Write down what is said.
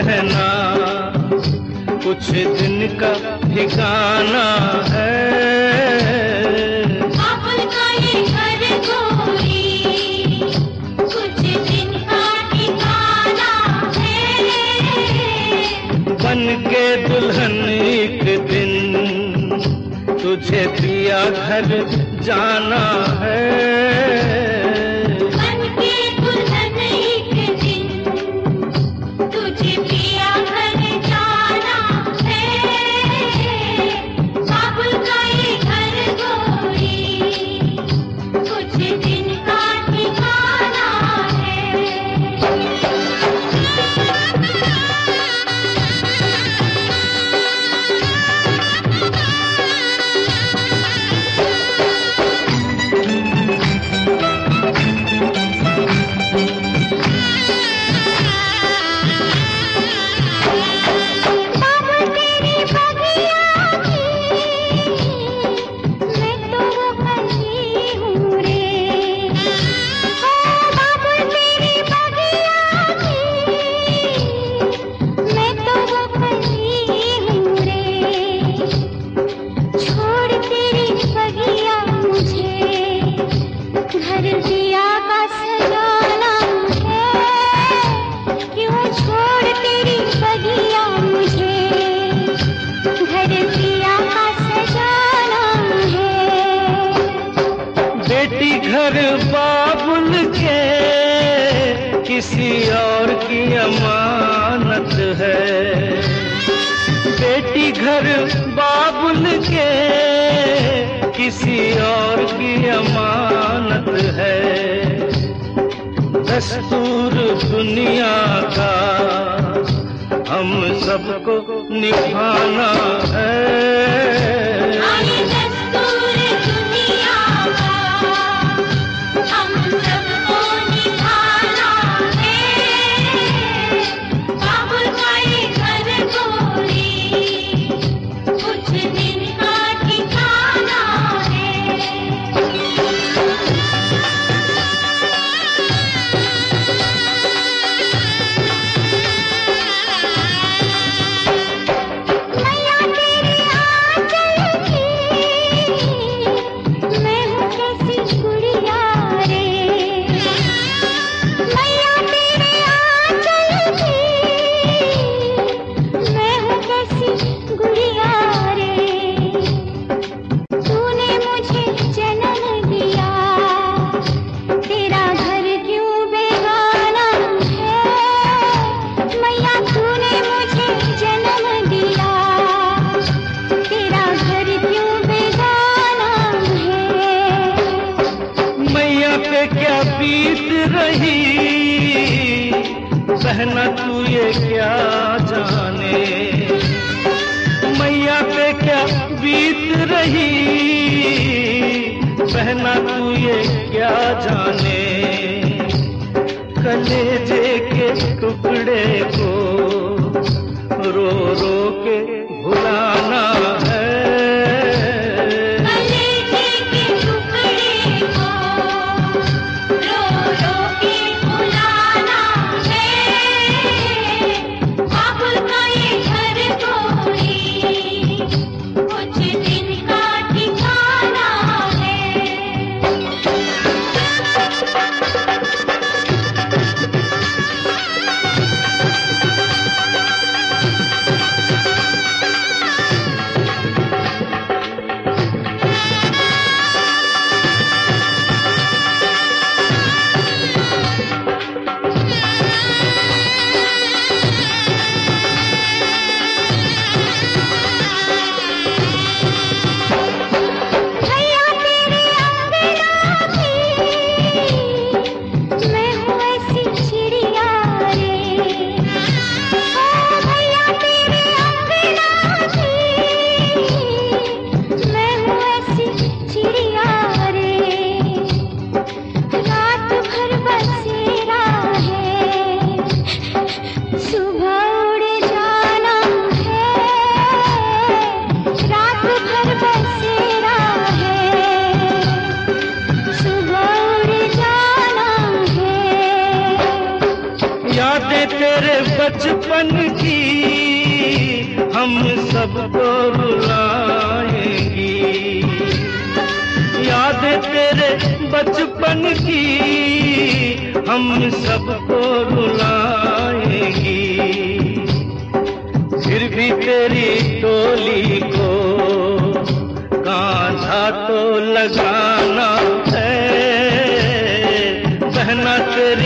रहना कुछ दिन का ठिकाना है। बन के दुल्हन एक दिन तुझे दिया घर जाना है। बाबुल के किसी और की अमानत है। बेटी घर बाबुल के किसी और की अमानत है। दस्तूर दुनिया का हम सबको निभाना है। बीत रही। सहना तू ये क्या जाने? बचपन की हम सबको रुलाएँगी। याद तेरे बचपन की हम सबको रुलाएँगी। फिर भी तेरी टोली को कांधा तो लगाना है। बहना तेरी